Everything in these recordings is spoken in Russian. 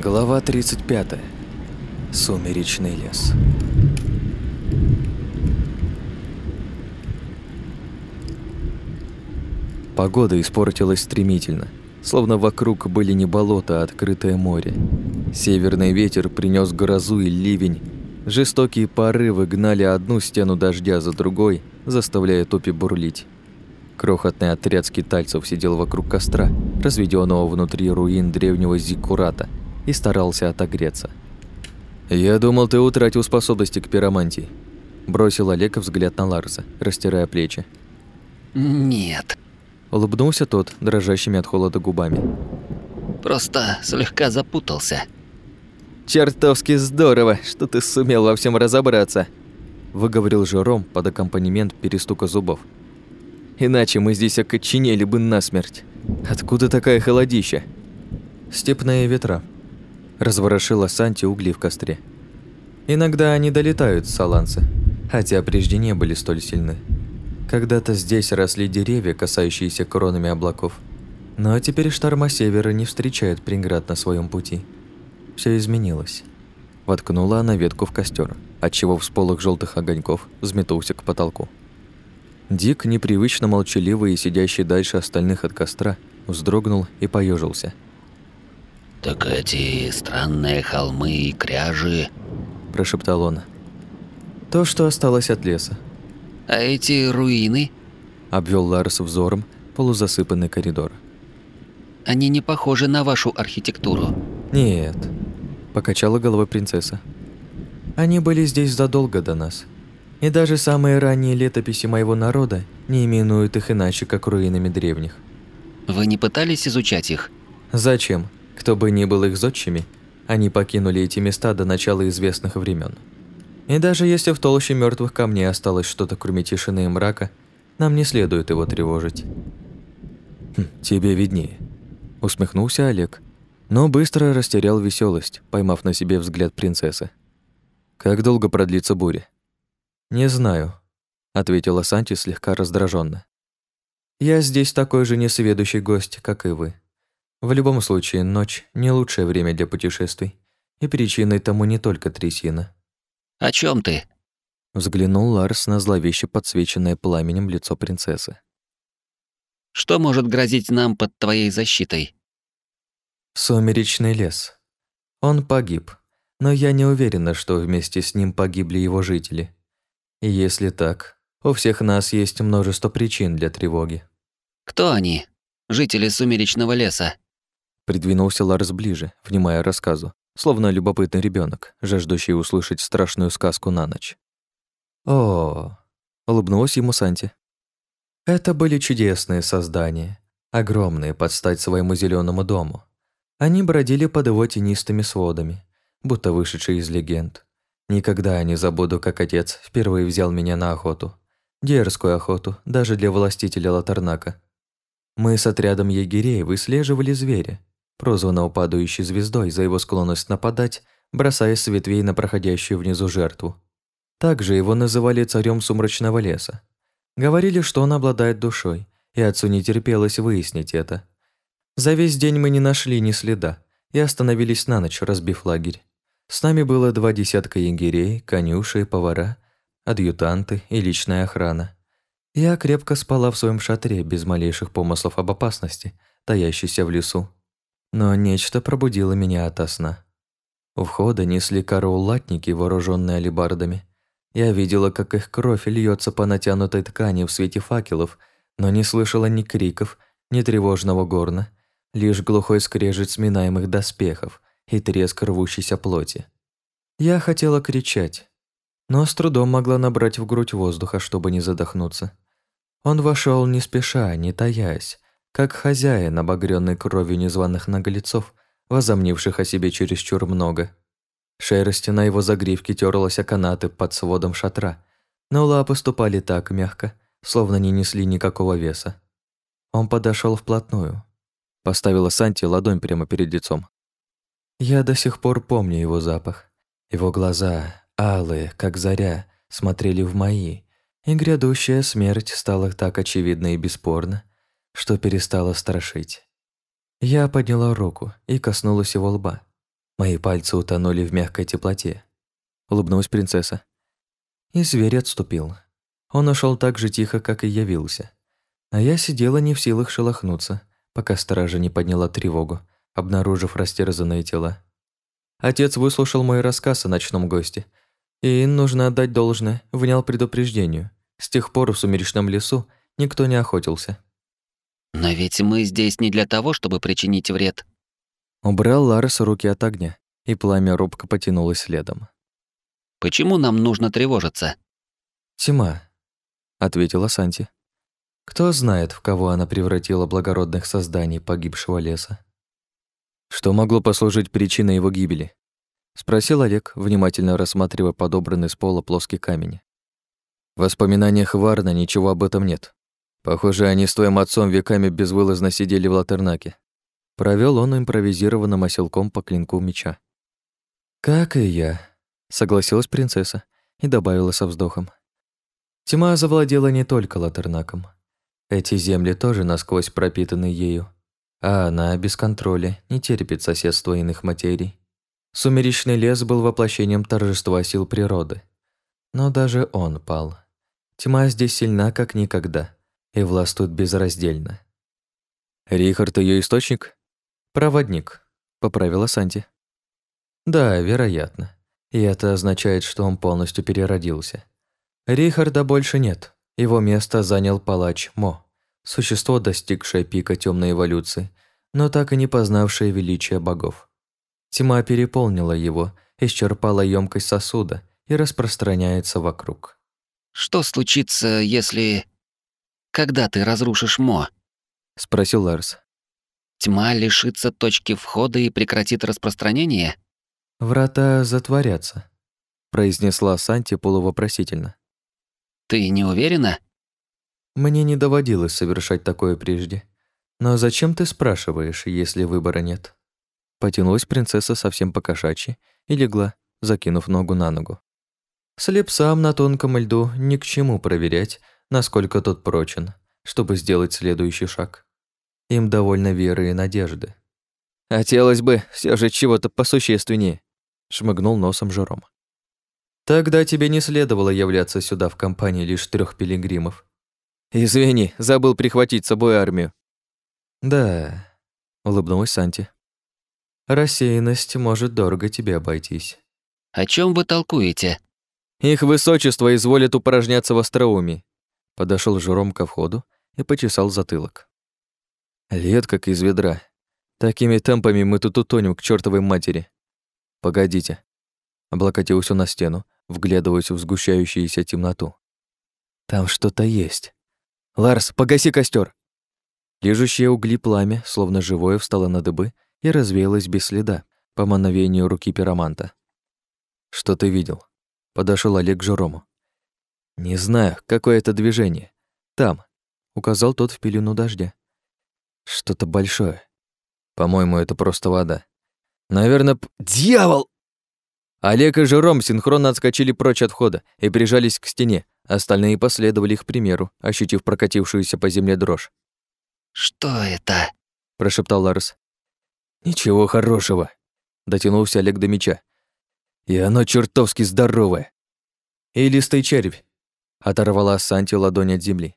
Глава 35. Сумеречный лес. Погода испортилась стремительно, словно вокруг были не болота, а открытое море. Северный ветер принес грозу и ливень. Жестокие порывы гнали одну стену дождя за другой, заставляя топи бурлить. Крохотный отряд скитальцев сидел вокруг костра, разведенного внутри руин древнего зиккурата – и старался отогреться. «Я думал, ты утратил способности к пиромантии», – бросил Олег взгляд на Ларса, растирая плечи. «Нет», – улыбнулся тот, дрожащими от холода губами. «Просто слегка запутался». «Чертовски здорово, что ты сумел во всем разобраться», – выговорил Жером под аккомпанемент перестука зубов. «Иначе мы здесь окоченели бы насмерть. Откуда такая холодища?» «Степные ветра», разворошила Санти угли в костре. Иногда они долетают с Саланца, хотя прежде не были столь сильны. Когда-то здесь росли деревья, касающиеся кронами облаков. Но теперь шторма севера не встречает преград на своем пути. Все изменилось. Воткнула она ветку в костер, отчего всполох желтых огоньков взметнулся к потолку. Дик, непривычно молчаливый и сидящий дальше остальных от костра, вздрогнул и поежился – «Так эти странные холмы и кряжи...» – прошептал он. «То, что осталось от леса». «А эти руины?» – обвел Ларс взором полузасыпанный коридор. «Они не похожи на вашу архитектуру». «Нет», – покачала головой принцесса. «Они были здесь задолго до нас. И даже самые ранние летописи моего народа не именуют их иначе, как руинами древних». «Вы не пытались изучать их?» «Зачем? Кто бы ни был их зодчими, они покинули эти места до начала известных времен. И даже если в толще мертвых камней осталось что-то кроме тишины и мрака, нам не следует его тревожить. «Хм, «Тебе виднее», – усмехнулся Олег, но быстро растерял веселость, поймав на себе взгляд принцессы. «Как долго продлится буря?» «Не знаю», – ответила Санти слегка раздраженно. «Я здесь такой же несведущий гость, как и вы. В любом случае, ночь – не лучшее время для путешествий. И причиной тому не только трясина. «О чем ты?» Взглянул Ларс на зловеще подсвеченное пламенем лицо принцессы. «Что может грозить нам под твоей защитой?» Сумеречный лес. Он погиб, но я не уверена, что вместе с ним погибли его жители. И если так, у всех нас есть множество причин для тревоги. «Кто они? Жители Сумеречного леса?» Придвинулся Ларс ближе, внимая рассказу, словно любопытный ребенок, жаждущий услышать страшную сказку на ночь. О, улыбнулась ему Санти. Это были чудесные создания, огромные под стать своему зеленому дому. Они бродили под его тенистыми сводами, будто вышедшие из легенд. Никогда не забуду, как отец впервые взял меня на охоту. Дерзкую охоту, даже для властителя Латарнака. Мы с отрядом егерей выслеживали зверя, прозванного падающей звездой за его склонность нападать, бросая с ветвей на проходящую внизу жертву. Также его называли царем сумрачного леса. Говорили, что он обладает душой, и отцу не терпелось выяснить это. За весь день мы не нашли ни следа и остановились на ночь, разбив лагерь. С нами было два десятка егерей, конюши, повара, адъютанты и личная охрана. Я крепко спала в своем шатре без малейших помыслов об опасности, таящейся в лесу. Но нечто пробудило меня ото сна. У входа несли караулатники, вооруженные алебардами. Я видела, как их кровь льется по натянутой ткани в свете факелов, но не слышала ни криков, ни тревожного горна, лишь глухой скрежет сминаемых доспехов и треск рвущейся плоти. Я хотела кричать, но с трудом могла набрать в грудь воздуха, чтобы не задохнуться. Он вошел не спеша, не таясь, как хозяин, обогренный кровью незваных наглецов, возомнивших о себе чересчур много. Шерсть на его загривке терлась о канаты под сводом шатра, но лапы ступали так мягко, словно не несли никакого веса. Он подошел вплотную. Поставила Санти ладонь прямо перед лицом. Я до сих пор помню его запах. Его глаза, алые, как заря, смотрели в мои, и грядущая смерть стала так очевидна и бесспорна, что перестало страшить. Я подняла руку и коснулась его лба. Мои пальцы утонули в мягкой теплоте. Улыбнулась принцесса. И зверь отступил. Он ушел так же тихо, как и явился. А я сидела не в силах шелохнуться, пока стража не подняла тревогу, обнаружив растерзанные тела. Отец выслушал мой рассказ о ночном госте. И, нужно отдать должное, внял предупреждению. С тех пор в сумеречном лесу никто не охотился. «Но ведь мы здесь не для того, чтобы причинить вред», Убрал Ларес руки от огня, и пламя робко потянулось следом. «Почему нам нужно тревожиться?» «Тьма», — ответила Санти. «Кто знает, в кого она превратила благородных созданий погибшего леса?» «Что могло послужить причиной его гибели?» — спросил Олег, внимательно рассматривая подобранный с пола плоский камень. В воспоминаниях Варна ничего об этом нет. Похоже, они с твоим отцом веками безвылазно сидели в Латернаке. Провел он импровизированным оселком по клинку меча. «Как и я», — согласилась принцесса и добавила со вздохом. Тьма завладела не только Латернаком. Эти земли тоже насквозь пропитаны ею, а она без контроля не терпит соседства иных материй. Сумеречный лес был воплощением торжества сил природы. Но даже он пал. Тьма здесь сильна, как никогда, и властвует безраздельно. Рихард ее источник? «Проводник», — поправила Санти. «Да, вероятно. И это означает, что он полностью переродился. Рихарда больше нет. Его место занял палач Мо, существо, достигшее пика темной эволюции, но так и не познавшее величия богов. Тьма переполнила его, исчерпала емкость сосуда и распространяется вокруг. «Что случится, если... Когда ты разрушишь Мо?» — спросил Ларс. Тьма лишится точки входа и прекратит распространение? Врата затворятся, произнесла Санти полувопросительно. Ты не уверена? Мне не доводилось совершать такое прежде. Но зачем ты спрашиваешь, если выбора нет? Потянулась принцесса совсем по-кошачьи и легла, закинув ногу на ногу. Слепцам на тонком льду ни к чему проверять, насколько тот прочен, чтобы сделать следующий шаг. Им довольно веры и надежды. «Хотелось бы все же чего-то посущественнее», — шмыгнул носом Жером. «Тогда тебе не следовало являться сюда в компании лишь трех пилигримов. Извини, забыл прихватить с собой армию». «Да», — улыбнулась Санти. «Рассеянность может дорого тебе обойтись». «О чем вы толкуете?» «Их высочество изволит упражняться в остроумии». Подошел Жером ко входу и почесал затылок. Лет как из ведра. Такими темпами мы тут утонем к чертовой матери. Погодите. Облокотился на стену, вглядываясь в сгущающуюся темноту. Там что-то есть. Ларс, погаси костер. Лежащее угли пламя, словно живое, встало на дыбы и развеялось без следа, по мановению руки пироманта. «Что ты видел?» Подошел Олег к Жерому. «Не знаю, какое это движение. Там», — указал тот в пелену дождя. Что-то большое. По-моему, это просто вода. Наверное, п... Дьявол! Олег и Жером синхронно отскочили прочь от входа и прижались к стене. Остальные последовали их примеру, ощутив прокатившуюся по земле дрожь. «Что это?» – прошептал Ларс. «Ничего хорошего», – дотянулся Олег до меча. «И оно чертовски здоровое». «И листый червь», – оторвала Санти ладонь от земли.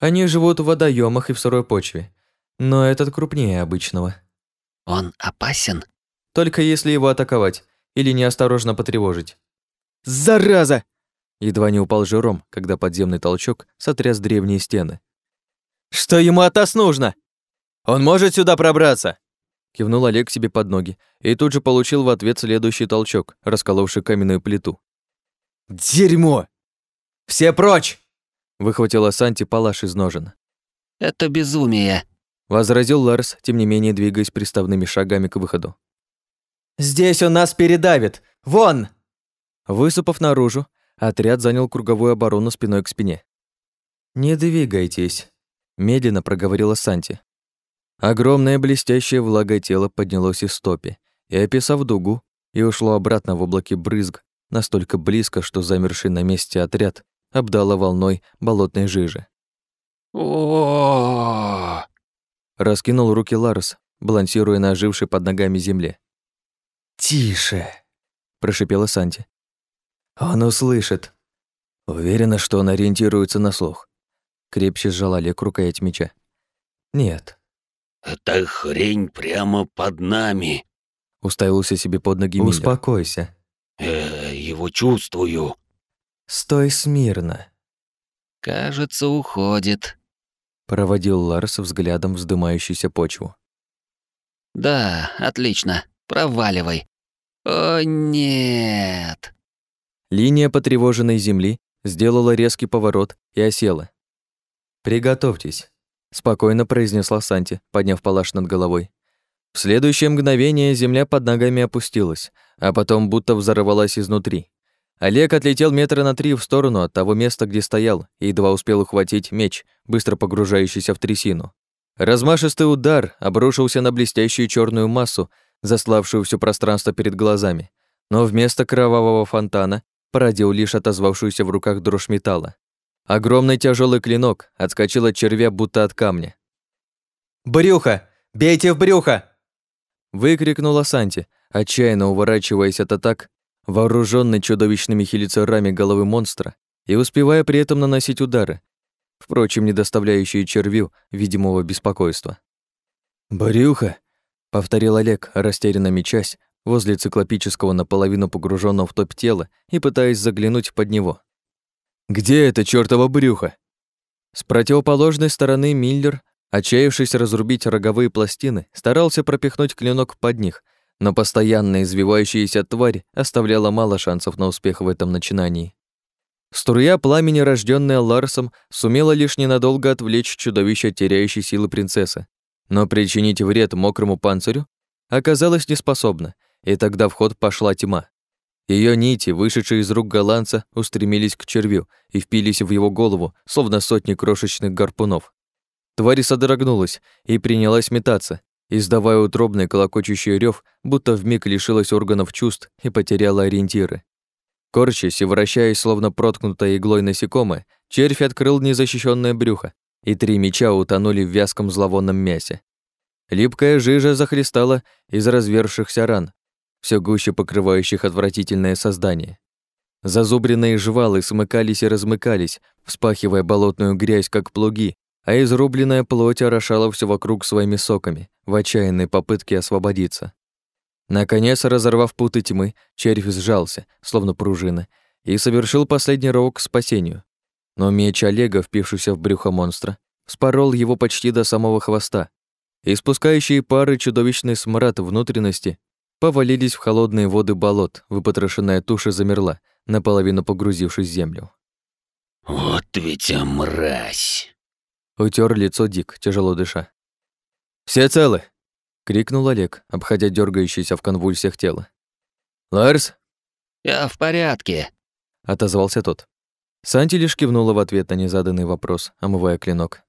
«Они живут в водоемах и в сырой почве, но этот крупнее обычного. Он опасен? Только если его атаковать или неосторожно потревожить. Зараза! Едва не упал жиром, когда подземный толчок сотряс древние стены. Что ему от нас нужно? Он может сюда пробраться? Кивнул Олег себе под ноги и тут же получил в ответ следующий толчок, расколовший каменную плиту. «Дерьмо! Все прочь!» Выхватила Санти палаш из ножен. «Это безумие!» возразил Ларс, тем не менее двигаясь приставными шагами к выходу. «Здесь он нас передавит! Вон!» Высыпав наружу, отряд занял круговую оборону спиной к спине. «Не двигайтесь», — медленно проговорила Санти. Огромное блестящее влагой тело поднялось из стопи и, описав дугу, и ушло обратно в облаке брызг, настолько близко, что замерший на месте отряд обдало волной болотной жижи. о Раскинул руки Ларс, балансируя на ожившей под ногами земле. «Тише!» – прошипела Санти. «Он услышит. Уверена, что он ориентируется на слух». Крепче сжал Олег рукоять меча. «Нет». «Эта хрень прямо под нами», — уставился себе под ноги Миллер. «Успокойся». «Э, его чувствую». «Стой смирно». «Кажется, уходит», — проводил Ларс взглядом вздымающуюся почву. «Да, отлично. Проваливай». «О, нет!» Линия потревоженной земли сделала резкий поворот и осела. «Приготовьтесь», — спокойно произнесла Санти, подняв палаш над головой. В следующее мгновение земля под ногами опустилась, а потом будто взорвалась изнутри. Олег отлетел метра на три в сторону от того места, где стоял, и едва успел ухватить меч, быстро погружающийся в трясину. Размашистый удар обрушился на блестящую черную массу, заславшую все пространство перед глазами, но вместо кровавого фонтана породил лишь отозвавшуюся в руках дрожь металла. Огромный тяжелый клинок отскочил от червя, будто от камня. «Брюхо! Бейте в брюхо!» Выкрикнула Санти, отчаянно уворачиваясь от атак, вооруженный чудовищными хилицерами головы монстра и успевая при этом наносить удары, впрочем, не доставляющие червю видимого беспокойства. «Брюхо!» — повторил Олег, растерянно мечась возле циклопического наполовину погруженного в топ тела и пытаясь заглянуть под него. Где это чёртово брюхо? С противоположной стороны Миллер, отчаявшись разрубить роговые пластины, старался пропихнуть клинок под них, но постоянно извивающаяся тварь оставляла мало шансов на успех в этом начинании. Струя пламени, рождённая Ларсом, сумела лишь ненадолго отвлечь чудовище теряющей силы принцессы, но причинить вред мокрому панцирю оказалась неспособна, и тогда в ход пошла тьма. Ее нити, вышедшие из рук голландца, устремились к червю и впились в его голову, словно сотни крошечных гарпунов. Тварь содрогнулась и принялась метаться, издавая утробный колокочущий рев, будто вмиг лишилась органов чувств и потеряла ориентиры. Корчась и вращаясь, словно проткнутая иглой насекомое, червь открыл незащищенное брюхо, и три меча утонули в вязком зловонном мясе. Липкая жижа захлестала из развершихся ран, все гуще покрывающих отвратительное создание. Зазубренные жвалы смыкались и размыкались, вспахивая болотную грязь, как плуги, а изрубленная плоть орошала все вокруг своими соками, в отчаянной попытке освободиться. Наконец, разорвав путы тьмы, червь сжался, словно пружина, и совершил последний рывок к спасению. Но меч Олега, впившийся в брюхо монстра, спорол его почти до самого хвоста. Испускающие пары чудовищный смрад внутренности повалились в холодные воды болот, выпотрошенная туша замерла, наполовину погрузившись в землю. «Вот ведь мразь!» Утер лицо Дик, тяжело дыша. «Все целы!» — крикнул Олег, обходя дергающееся в конвульсиях тело. «Ларс?» «Я в порядке», — отозвался тот. Санти лишь кивнула в ответ на незаданный вопрос, омывая клинок.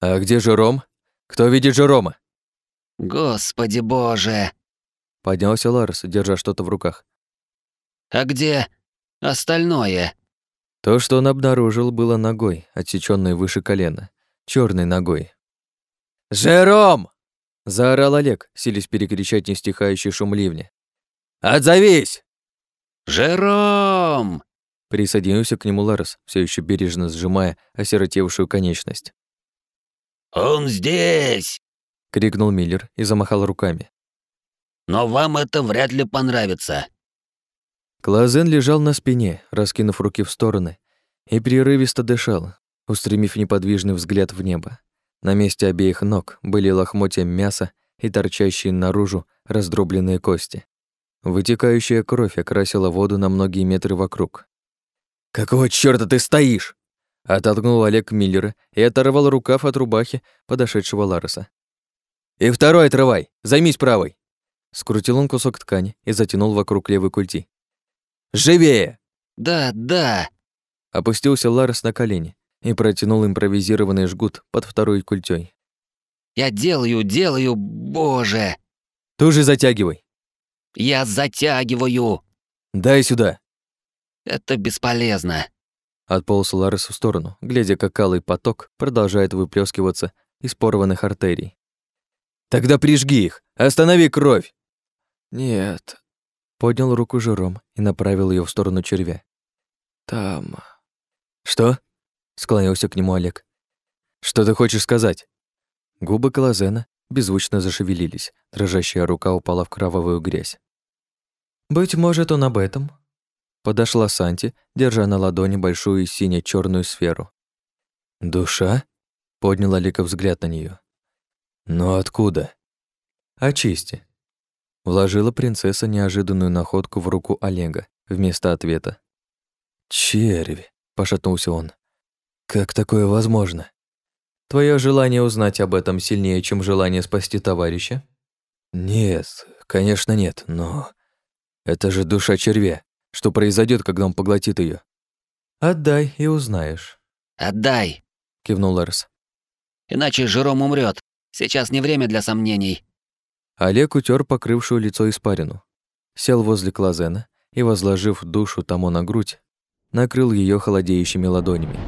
«А где Жером? Кто видит Жерома?» «Господи боже!» Поднялся Ларс, держа что-то в руках. «А где остальное?» То, что он обнаружил, было ногой, отсечённой выше колена, черной ногой. «Жером!» — заорал Олег, силясь перекричать нестихающий шум ливня. «Отзовись!» «Жером!» — присоединился к нему Ларс, все еще бережно сжимая осиротевшую конечность. «Он здесь!» — крикнул Миллер и замахал руками но вам это вряд ли понравится». Клазен лежал на спине, раскинув руки в стороны, и прерывисто дышал, устремив неподвижный взгляд в небо. На месте обеих ног были лохмотья мяса и торчащие наружу раздробленные кости. Вытекающая кровь окрасила воду на многие метры вокруг. «Какого чёрта ты стоишь?» Оттолкнул Олег Миллера и оторвал рукав от рубахи подошедшего Лареса. «И второй отрывай! Займись правой!» Скрутил он кусок ткани и затянул вокруг левой культи. «Живее!» «Да, да!» Опустился Ларес на колени и протянул импровизированный жгут под второй культей. «Я делаю, делаю, боже!» «Туже затягивай!» «Я затягиваю!» «Дай сюда!» «Это бесполезно!» Отполз Ларес в сторону, глядя, как алый поток продолжает выплескиваться из порванных артерий. «Тогда прижги их! Останови кровь!» Нет. Поднял руку Жером и направил ее в сторону червя. Там. Что? Склонился к нему Олег. Что ты хочешь сказать? Губы Клазена беззвучно зашевелились, дрожащая рука упала в кровавую грязь. «Быть может, он об этом?» Подошла Санти, держа на ладони большую сине черную сферу. «Душа?» — поднял Алика взгляд на нее. «Но откуда?» «Очисти». Вложила принцесса неожиданную находку в руку Олега вместо ответа. «Червь», — пошатнулся он. «Как такое возможно?» Твое желание узнать об этом сильнее, чем желание спасти товарища? Нет, конечно нет, но это же душа червя. Что произойдет, когда он поглотит ее? Отдай и узнаешь. Отдай, кивнул Ларс. Иначе Жером умрет. Сейчас не время для сомнений. Олег утер покрывшую лицо испарину, сел возле Клазена и, возложив душу тому на грудь, накрыл ее холодеющими ладонями.